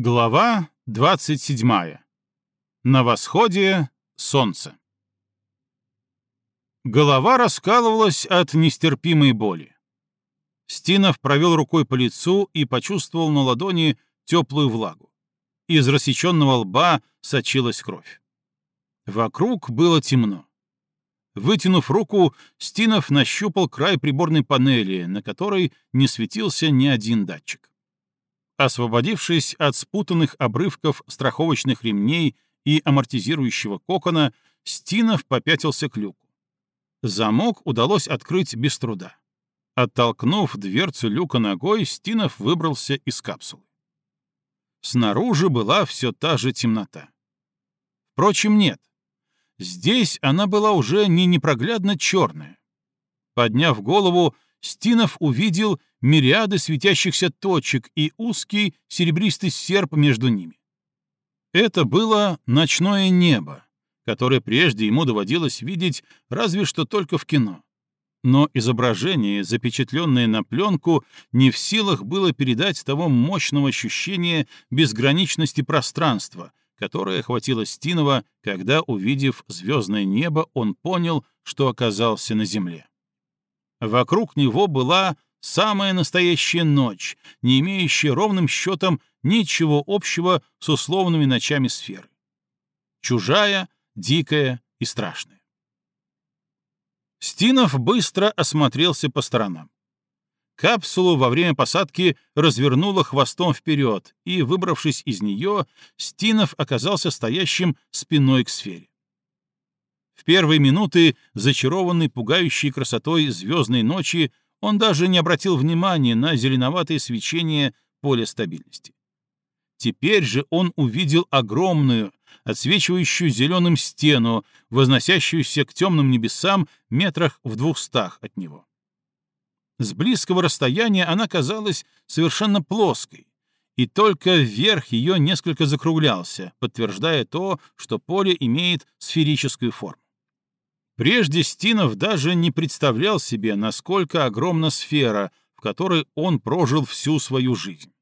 Глава 27. На восходе солнце. Голова раскалывалась от нестерпимой боли. Стинов провел рукой по лицу и почувствовал на ладони теплую влагу. Из рассеченного лба сочилась кровь. Вокруг было темно. Вытянув руку, Стинов нащупал край приборной панели, на которой не светился ни один датчик. Освободившись от спутанных обрывков страховочных ремней и амортизирующего кокона, Стинов попятился к люку. Замок удалось открыть без труда. Оттолкнув дверцу люка ногой, Стинов выбрался из капсулы. Снаружи была все та же темнота. Впрочем, нет. Здесь она была уже не непроглядно черная. Подняв голову, Стинов увидел мириады светящихся точек и узкий серебристый серп между ними. Это было ночное небо, которое прежде ему доводилось видеть разве что только в кино. Но изображение, запечатленное на пленку, не в силах было передать того мощного ощущения безграничности пространства, которое охватило Стинова, когда, увидев звездное небо, он понял, что оказался на Земле. Вокруг него была самая настоящая ночь, не имеющая ровным счетом ничего общего с условными ночами сферы. Чужая, дикая и страшная. Стинов быстро осмотрелся по сторонам. Капсулу во время посадки развернуло хвостом вперед, и, выбравшись из нее, Стинов оказался стоящим спиной к сфере. В первые минуты, зачарованный пугающей красотой звездной ночи, он даже не обратил внимания на зеленоватое свечение поля стабильности. Теперь же он увидел огромную, отсвечивающую зеленым стену, возносящуюся к темным небесам метрах в двухстах от него. С близкого расстояния она казалась совершенно плоской, и только вверх ее несколько закруглялся, подтверждая то, что поле имеет сферическую форму. Прежде Стинов даже не представлял себе, насколько огромна сфера, в которой он прожил всю свою жизнь.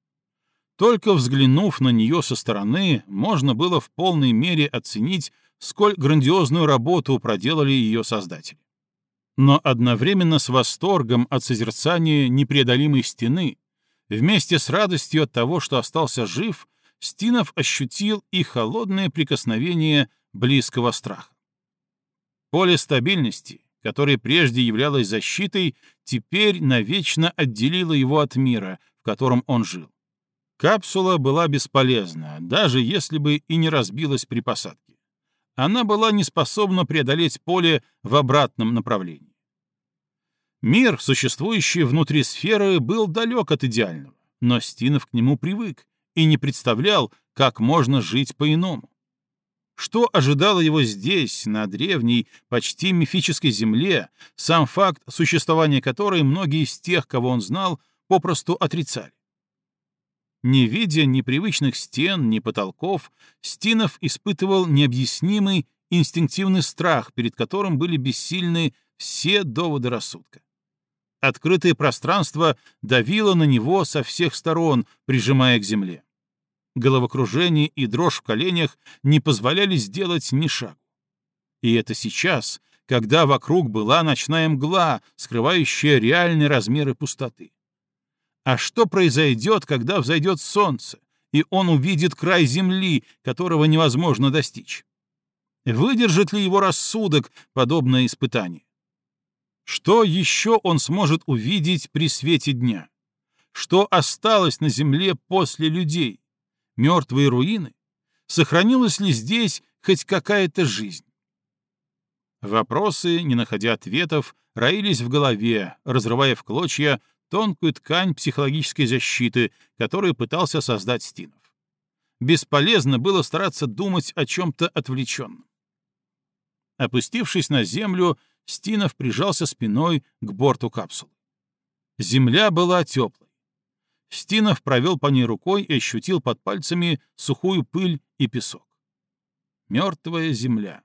Только взглянув на нее со стороны, можно было в полной мере оценить, сколь грандиозную работу проделали ее создатели. Но одновременно с восторгом от созерцания непреодолимой стены, вместе с радостью от того, что остался жив, Стинов ощутил и холодное прикосновение близкого страха. Поле стабильности, которое прежде являлось защитой, теперь навечно отделило его от мира, в котором он жил. Капсула была бесполезна, даже если бы и не разбилась при посадке. Она была не способна преодолеть поле в обратном направлении. Мир, существующий внутри сферы, был далек от идеального, но Стинов к нему привык и не представлял, как можно жить по-иному. Что ожидало его здесь, на древней, почти мифической земле, сам факт существования которой многие из тех, кого он знал, попросту отрицали. Не видя ни привычных стен, ни потолков, Стинов испытывал необъяснимый инстинктивный страх, перед которым были бессильны все доводы рассудка. Открытое пространство давило на него со всех сторон, прижимая к земле головокружение и дрожь в коленях не позволяли сделать ни шагу. И это сейчас, когда вокруг была ночная мгла, скрывающая реальные размеры пустоты. А что произойдет, когда взойдет солнце, и он увидит край земли, которого невозможно достичь? Выдержит ли его рассудок подобное испытание? Что еще он сможет увидеть при свете дня? Что осталось на земле после людей? Мертвые руины? Сохранилась ли здесь хоть какая-то жизнь? Вопросы, не находя ответов, роились в голове, разрывая в клочья тонкую ткань психологической защиты, которую пытался создать Стинов. Бесполезно было стараться думать о чем-то отвлеченном. Опустившись на землю, Стинов прижался спиной к борту капсулы. Земля была теплой. Стинов провел по ней рукой и ощутил под пальцами сухую пыль и песок. Мертвая земля.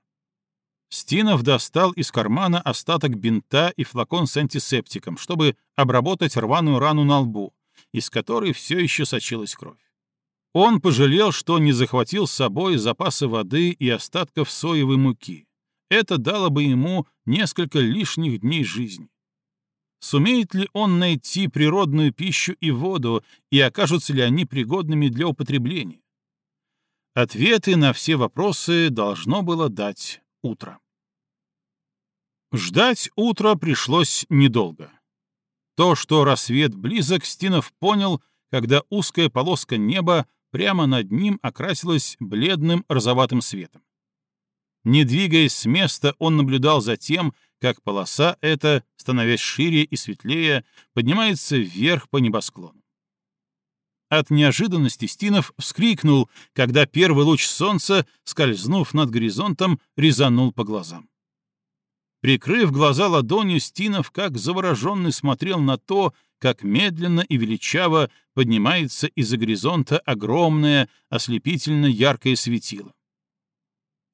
Стинов достал из кармана остаток бинта и флакон с антисептиком, чтобы обработать рваную рану на лбу, из которой все еще сочилась кровь. Он пожалел, что не захватил с собой запасы воды и остатков соевой муки. Это дало бы ему несколько лишних дней жизни. Сумеет ли он найти природную пищу и воду, и окажутся ли они пригодными для употребления? Ответы на все вопросы должно было дать утро. Ждать утра пришлось недолго. То, что рассвет близок, Стинов понял, когда узкая полоска неба прямо над ним окрасилась бледным розоватым светом. Не двигаясь с места, он наблюдал за тем, как полоса эта, становясь шире и светлее, поднимается вверх по небосклону. От неожиданности Стинов вскрикнул, когда первый луч солнца, скользнув над горизонтом, резанул по глазам. Прикрыв глаза ладонью, Стинов, как завороженный, смотрел на то, как медленно и величаво поднимается из-за горизонта огромное, ослепительно яркое светило.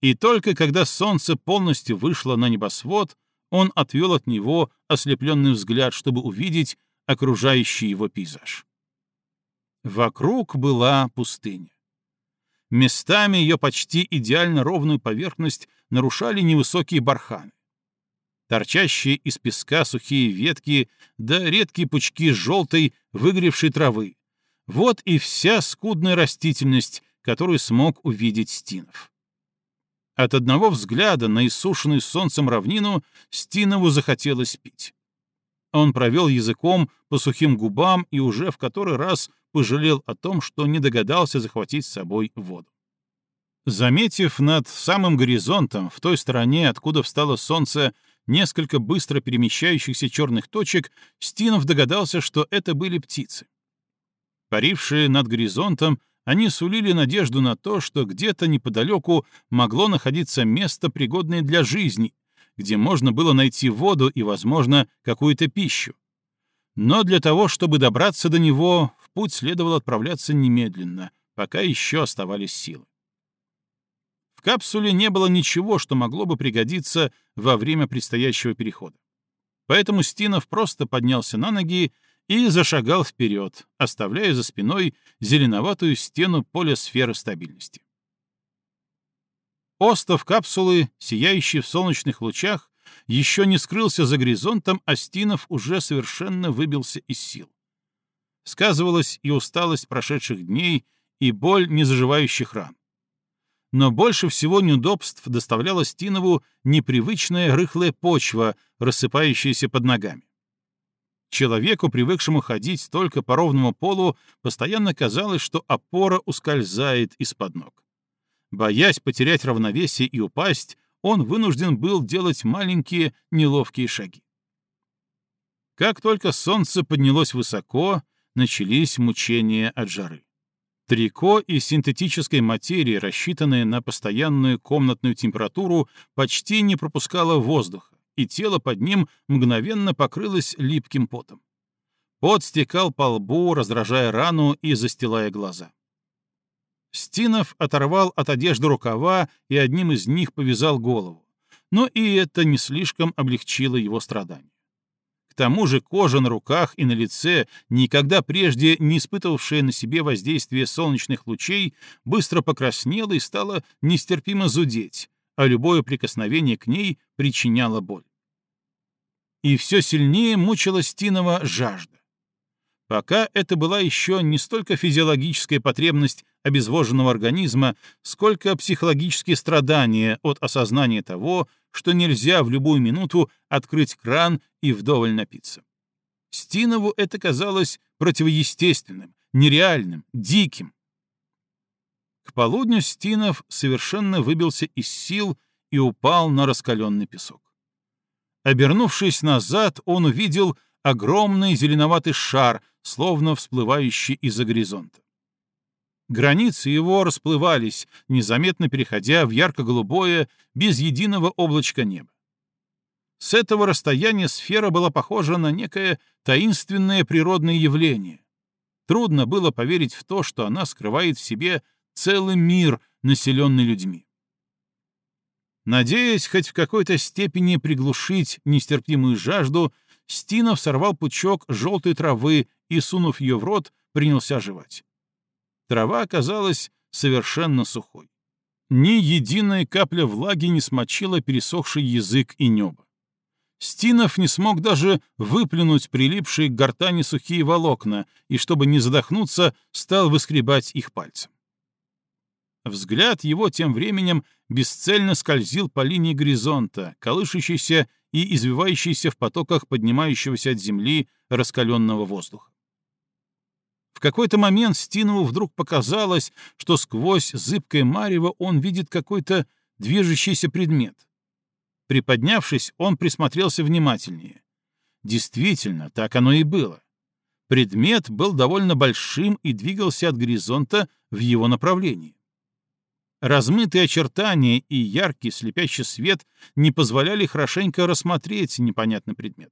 И только когда солнце полностью вышло на небосвод, он отвел от него ослепленный взгляд, чтобы увидеть окружающий его пейзаж. Вокруг была пустыня. Местами ее почти идеально ровную поверхность нарушали невысокие барханы. Торчащие из песка сухие ветки да редкие пучки желтой выгоревшей травы. Вот и вся скудная растительность, которую смог увидеть Стинов. От одного взгляда на иссушенную солнцем равнину Стинову захотелось пить. Он провел языком по сухим губам и уже в который раз пожалел о том, что не догадался захватить с собой воду. Заметив над самым горизонтом, в той стороне, откуда встало солнце, несколько быстро перемещающихся черных точек, Стинов догадался, что это были птицы. Парившие над горизонтом, они сулили надежду на то, что где-то неподалеку могло находиться место, пригодное для жизни, где можно было найти воду и, возможно, какую-то пищу. Но для того, чтобы добраться до него, в путь следовало отправляться немедленно, пока еще оставались силы. В капсуле не было ничего, что могло бы пригодиться во время предстоящего перехода. Поэтому Стинов просто поднялся на ноги и зашагал вперед, оставляя за спиной зеленоватую стену поля сферы стабильности. Остов капсулы, сияющий в солнечных лучах, еще не скрылся за горизонтом, а Стинов уже совершенно выбился из сил. Сказывалась и усталость прошедших дней, и боль незаживающих ран. Но больше всего неудобств доставляла Стинову непривычная рыхлая почва, рассыпающаяся под ногами. Человеку, привыкшему ходить только по ровному полу, постоянно казалось, что опора ускользает из-под ног. Боясь потерять равновесие и упасть, он вынужден был делать маленькие неловкие шаги. Как только солнце поднялось высоко, начались мучения от жары. Трико из синтетической материи, рассчитанное на постоянную комнатную температуру, почти не пропускало воздуха, и тело под ним мгновенно покрылось липким потом. Пот стекал по лбу, раздражая рану и застилая глаза. Стинов оторвал от одежды рукава и одним из них повязал голову, но и это не слишком облегчило его страдания. К тому же кожа на руках и на лице, никогда прежде не испытывавшая на себе воздействие солнечных лучей, быстро покраснела и стала нестерпимо зудеть, а любое прикосновение к ней причиняло боль. И все сильнее мучила Стинова жажда. Пока это была еще не столько физиологическая потребность обезвоженного организма, сколько психологические страдания от осознания того, что нельзя в любую минуту открыть кран и вдоволь напиться. Стинову это казалось противоестественным, нереальным, диким. К полудню Стинов совершенно выбился из сил и упал на раскаленный песок. Обернувшись назад, он увидел огромный зеленоватый шар, словно всплывающий из-за горизонта. Границы его расплывались, незаметно переходя в ярко-голубое, без единого облачка неба. С этого расстояния сфера была похожа на некое таинственное природное явление. Трудно было поверить в то, что она скрывает в себе целый мир, населенный людьми. Надеясь хоть в какой-то степени приглушить нестерпимую жажду, Стинов сорвал пучок желтой травы и, сунув ее в рот, принялся жевать. Трава оказалась совершенно сухой. Ни единая капля влаги не смочила пересохший язык и небо. Стинов не смог даже выплюнуть прилипшие к гортани сухие волокна и, чтобы не задохнуться, стал выскребать их пальцем. Взгляд его тем временем бесцельно скользил по линии горизонта, колышущейся и извивающейся в потоках поднимающегося от земли раскаленного воздуха. В какой-то момент Стинову вдруг показалось, что сквозь зыбкое марево он видит какой-то движущийся предмет. Приподнявшись, он присмотрелся внимательнее. Действительно, так оно и было. Предмет был довольно большим и двигался от горизонта в его направлении. Размытые очертания и яркий слепящий свет не позволяли хорошенько рассмотреть непонятный предмет.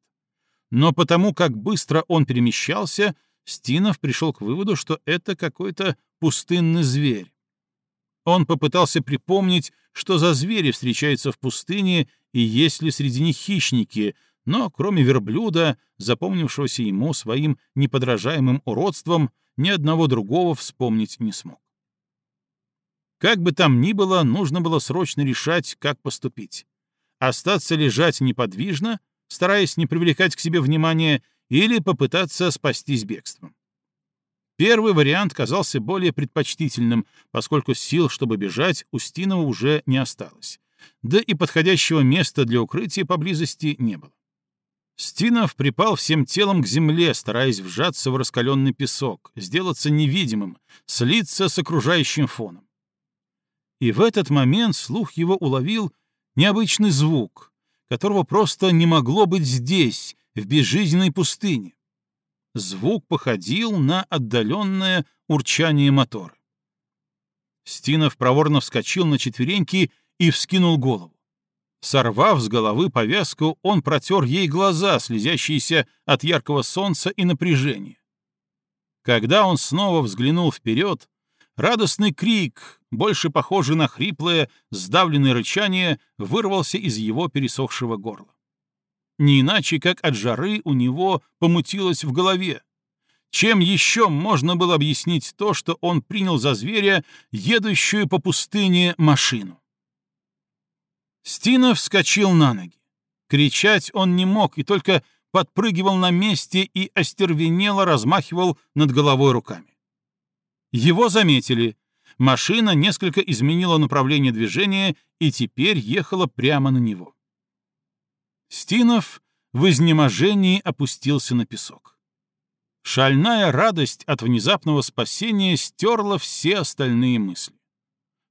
Но потому как быстро он перемещался, Стинов пришел к выводу, что это какой-то пустынный зверь. Он попытался припомнить, что за звери встречаются в пустыне и есть ли среди них хищники, но кроме верблюда, запомнившегося ему своим неподражаемым уродством, ни одного другого вспомнить не смог. Как бы там ни было, нужно было срочно решать, как поступить. Остаться лежать неподвижно, стараясь не привлекать к себе внимания, или попытаться спастись бегством. Первый вариант казался более предпочтительным, поскольку сил, чтобы бежать, у Стинова уже не осталось. Да и подходящего места для укрытия поблизости не было. Стинов припал всем телом к земле, стараясь вжаться в раскаленный песок, сделаться невидимым, слиться с окружающим фоном. И в этот момент слух его уловил необычный звук, которого просто не могло быть здесь, в безжизненной пустыне. Звук походил на отдаленное урчание мотора. Стинов проворно вскочил на четвереньки и вскинул голову. Сорвав с головы повязку, он протер ей глаза, слезящиеся от яркого солнца и напряжения. Когда он снова взглянул вперед, Радостный крик, больше похожий на хриплое, сдавленное рычание, вырвался из его пересохшего горла. Не иначе, как от жары у него помутилось в голове. Чем еще можно было объяснить то, что он принял за зверя, едущую по пустыне машину? Стина вскочил на ноги. Кричать он не мог и только подпрыгивал на месте и остервенело размахивал над головой руками. Его заметили. Машина несколько изменила направление движения и теперь ехала прямо на него. Стинов в изнеможении опустился на песок. Шальная радость от внезапного спасения стерла все остальные мысли.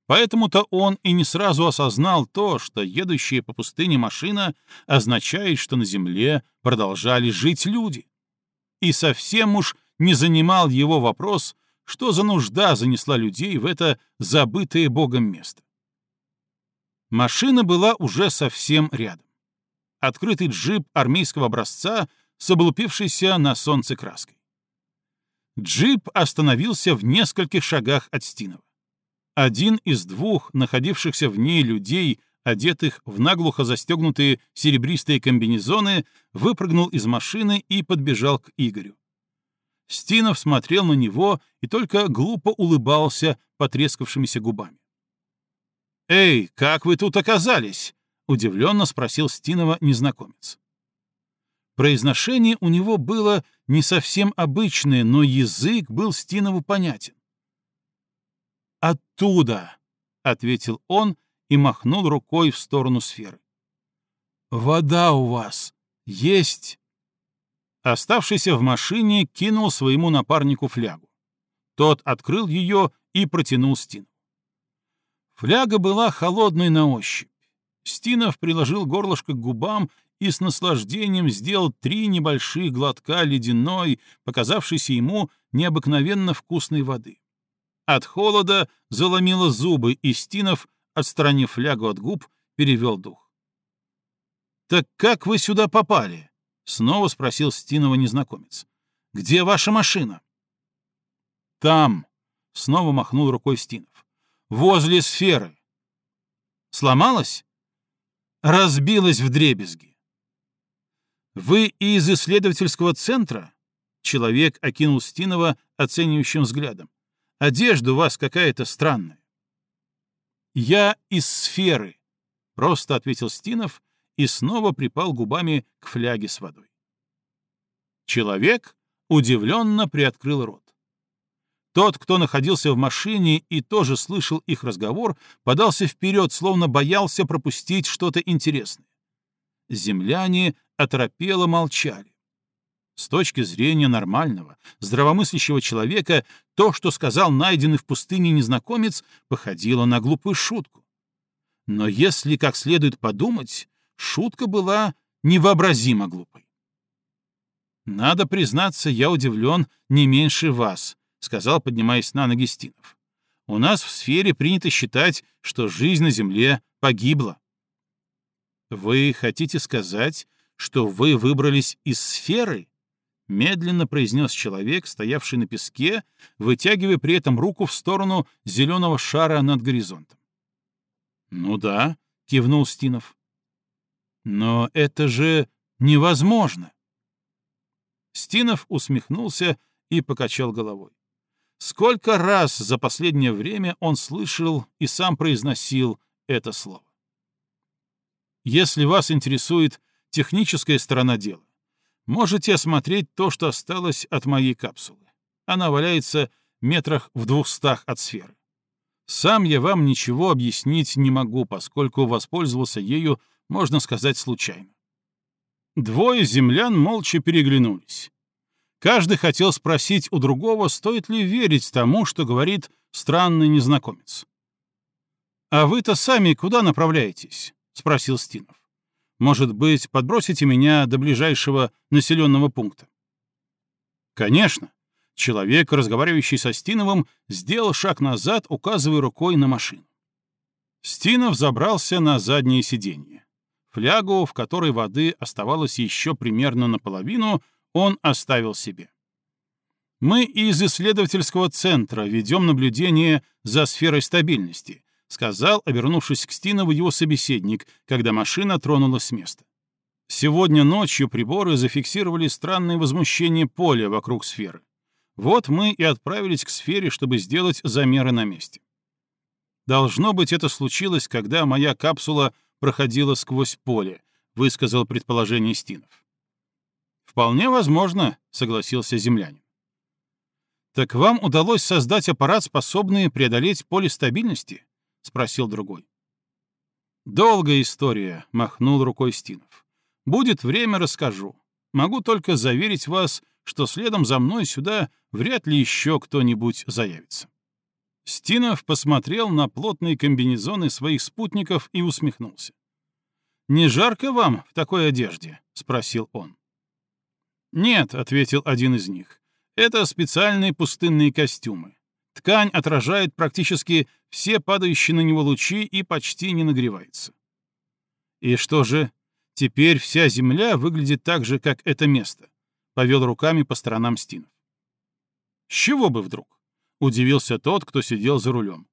Поэтому-то он и не сразу осознал то, что едущая по пустыне машина означает, что на земле продолжали жить люди. И совсем уж не занимал его вопрос, что за нужда занесла людей в это забытое Богом место? Машина была уже совсем рядом. Открытый джип армейского образца с облупившейся на солнце краской. Джип остановился в нескольких шагах от Стинова. Один из двух находившихся в ней людей, одетых в наглухо застегнутые серебристые комбинезоны, выпрыгнул из машины и подбежал к Игорю. Стинов смотрел на него и только глупо улыбался потрескавшимися губами. «Эй, как вы тут оказались?» — удивленно спросил Стинова незнакомец. Произношение у него было не совсем обычное, но язык был Стинову понятен. «Оттуда!» — ответил он и махнул рукой в сторону сферы. «Вода у вас есть?» Оставшийся в машине кинул своему напарнику флягу. Тот открыл ее и протянул Стину. Фляга была холодной на ощупь. Стинов приложил горлышко к губам и с наслаждением сделал три небольших глотка ледяной, показавшейся ему необыкновенно вкусной воды. От холода заломило зубы, и Стинов, отстранив флягу от губ, перевел дух. «Так как вы сюда попали?» Снова спросил Стинова незнакомец. «Где ваша машина?» «Там», — снова махнул рукой Стинов. «Возле сферы». «Сломалась?» «Разбилась в дребезги». «Вы из исследовательского центра?» Человек окинул Стинова оценивающим взглядом. Одежда у вас какая-то странная». «Я из сферы», — просто ответил Стинов и снова припал губами к фляге с водой. Человек удивленно приоткрыл рот. Тот, кто находился в машине и тоже слышал их разговор, подался вперед, словно боялся пропустить что-то интересное. Земляне оторопело молчали. С точки зрения нормального, здравомыслящего человека, то, что сказал найденный в пустыне незнакомец, походило на глупую шутку. Но если как следует подумать, шутка была невообразимо глупой. «Надо признаться, я удивлен не меньше вас», сказал, поднимаясь на ноги Стинов. «У нас в сфере принято считать, что жизнь на Земле погибла». «Вы хотите сказать, что вы выбрались из сферы?» — медленно произнес человек, стоявший на песке, вытягивая при этом руку в сторону зеленого шара над горизонтом. «Ну да», — кивнул Стинов. «Но это же невозможно!» Стинов усмехнулся и покачал головой. Сколько раз за последнее время он слышал и сам произносил это слово. Если вас интересует техническая сторона дела, можете осмотреть то, что осталось от моей капсулы. Она валяется метрах в двухстах от сферы. Сам я вам ничего объяснить не могу, поскольку воспользовался ею, можно сказать, случайно. Двое землян молча переглянулись. Каждый хотел спросить у другого, стоит ли верить тому, что говорит странный незнакомец. «А вы-то сами куда направляетесь?» — спросил Стинов. «Может быть, подбросите меня до ближайшего населенного пункта?» «Конечно». Человек, разговаривающий со Стиновым, сделал шаг назад, указывая рукой на машину. Стинов забрался на заднее сиденье. Флягу, в которой воды оставалось еще примерно наполовину, он оставил себе. Мы из исследовательского центра ведем наблюдение за сферой стабильности, сказал, обернувшись к Стинову его собеседник, когда машина тронулась с места. Сегодня ночью приборы зафиксировали странное возмущение поля вокруг сферы. Вот мы и отправились к сфере, чтобы сделать замеры на месте. Должно быть, это случилось, когда моя капсула проходила сквозь поле, высказал предположение Стинов. «Вполне возможно», — согласился землянин. «Так вам удалось создать аппарат, способный преодолеть поле стабильности?» — спросил другой. «Долгая история», — махнул рукой Стинов. «Будет время, расскажу. Могу только заверить вас, что следом за мной сюда вряд ли еще кто-нибудь заявится». Стинов посмотрел на плотные комбинезоны своих спутников и усмехнулся. «Не жарко вам в такой одежде?» — спросил он. «Нет», — ответил один из них, — «это специальные пустынные костюмы. Ткань отражает практически все падающие на него лучи и почти не нагревается». «И что же, теперь вся Земля выглядит так же, как это место?» — повел руками по сторонам Стинов. «С чего бы вдруг?» — удивился тот, кто сидел за рулем.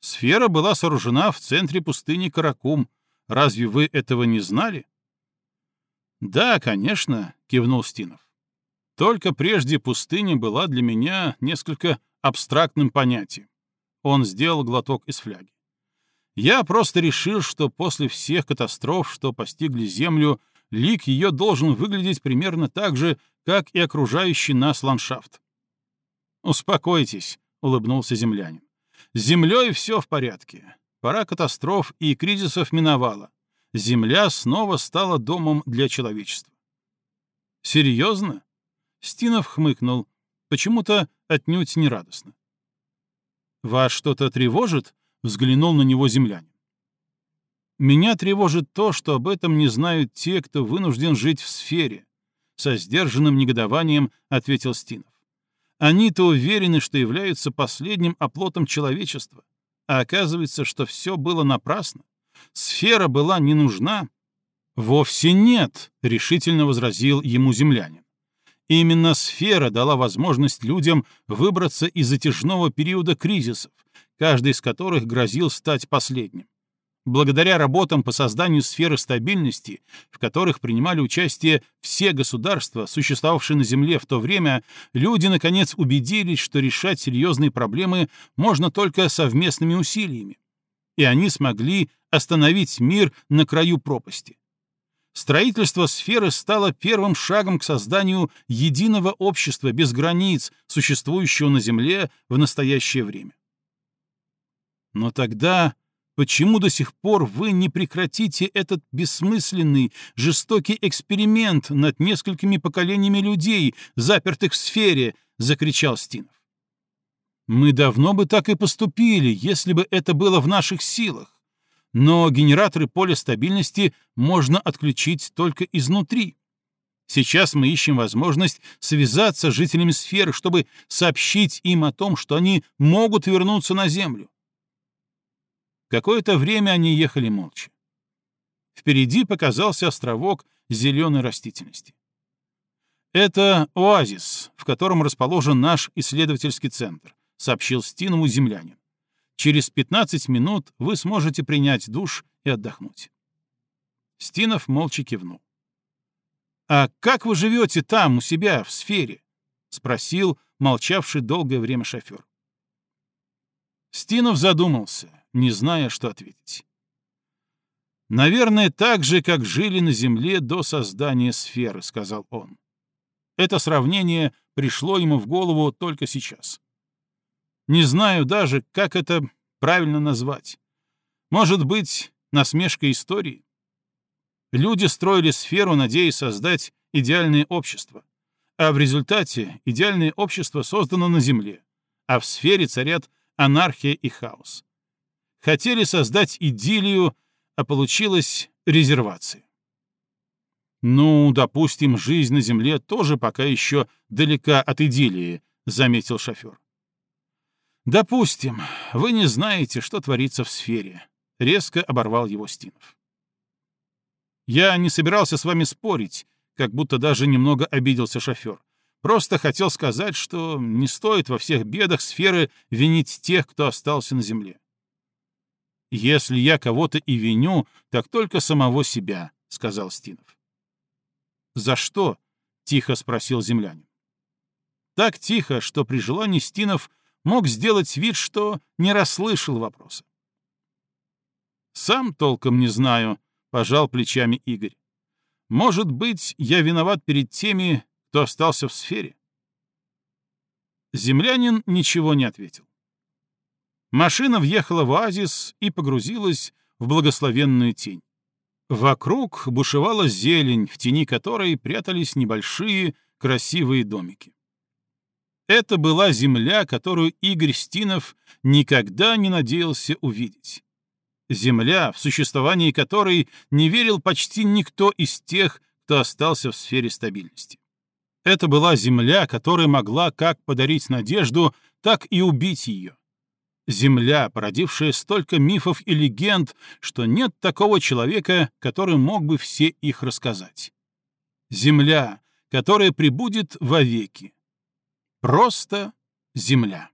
«Сфера была сооружена в центре пустыни Каракум. Разве вы этого не знали?» «Да, конечно», — кивнул Стинов. «Только прежде пустыня была для меня несколько абстрактным понятием». Он сделал глоток из фляги. «Я просто решил, что после всех катастроф, что постигли Землю, лик ее должен выглядеть примерно так же, как и окружающий нас ландшафт». «Успокойтесь», — улыбнулся землянин. «С Землей все в порядке. Пора катастроф и кризисов миновала. Земля снова стала домом для человечества. «Серьезно?» — Стинов хмыкнул, почему-то отнюдь нерадостно. «Вас что-то тревожит?» — взглянул на него землянин. «Меня тревожит то, что об этом не знают те, кто вынужден жить в сфере», — со сдержанным негодованием ответил Стинов. «Они-то уверены, что являются последним оплотом человечества, а оказывается, что все было напрасно сфера была не нужна? Вовсе нет, решительно возразил ему землянин. Именно сфера дала возможность людям выбраться из затяжного периода кризисов, каждый из которых грозил стать последним. Благодаря работам по созданию сферы стабильности, в которых принимали участие все государства, существовавшие на Земле в то время, люди наконец убедились, что решать серьезные проблемы можно только совместными усилиями. И они смогли остановить мир на краю пропасти. Строительство сферы стало первым шагом к созданию единого общества без границ, существующего на Земле в настоящее время. Но тогда Почему до сих пор вы не прекратите этот бессмысленный, жестокий эксперимент над несколькими поколениями людей, запертых в сфере?» — закричал Стинов. «Мы давно бы так и поступили, если бы это было в наших силах. Но генераторы поля стабильности можно отключить только изнутри. Сейчас мы ищем возможность связаться с жителями сферы, чтобы сообщить им о том, что они могут вернуться на Землю. Какое-то время они ехали молча. Впереди показался островок зеленой растительности. «Это оазис, в котором расположен наш исследовательский центр», — сообщил Стинову землянин. «Через 15 минут вы сможете принять душ и отдохнуть». Стинов молча кивнул. «А как вы живете там, у себя, в сфере?» — спросил молчавший долгое время шофер. Стинов задумался — не зная, что ответить. «Наверное, так же, как жили на Земле до создания сферы», — сказал он. Это сравнение пришло ему в голову только сейчас. Не знаю даже, как это правильно назвать. Может быть, насмешка истории? Люди строили сферу, надеясь создать идеальное общество. А в результате идеальное общество создано на Земле, а в сфере царят анархия и хаос. Хотели создать идиллию, а получилась резервация. «Ну, допустим, жизнь на Земле тоже пока еще далека от идиллии», — заметил шофер. «Допустим, вы не знаете, что творится в сфере», — резко оборвал его Стинов. «Я не собирался с вами спорить», как будто даже немного обиделся шофер. «Просто хотел сказать, что не стоит во всех бедах сферы винить тех, кто остался на Земле. «Если я кого-то и виню, так только самого себя», — сказал Стинов. «За что?» — тихо спросил землянин. Так тихо, что при желании Стинов мог сделать вид, что не расслышал вопроса. «Сам толком не знаю», — пожал плечами Игорь. «Может быть, я виноват перед теми, кто остался в сфере?» Землянин ничего не ответил. Машина въехала в оазис и погрузилась в благословенную тень. Вокруг бушевала зелень, в тени которой прятались небольшие красивые домики. Это была земля, которую Игорь Стинов никогда не надеялся увидеть. Земля, в существовании которой не верил почти никто из тех, кто остался в сфере стабильности. Это была земля, которая могла как подарить надежду, так и убить ее. Земля, породившая столько мифов и легенд, что нет такого человека, который мог бы все их рассказать. Земля, которая прибудет вовеки. Просто земля.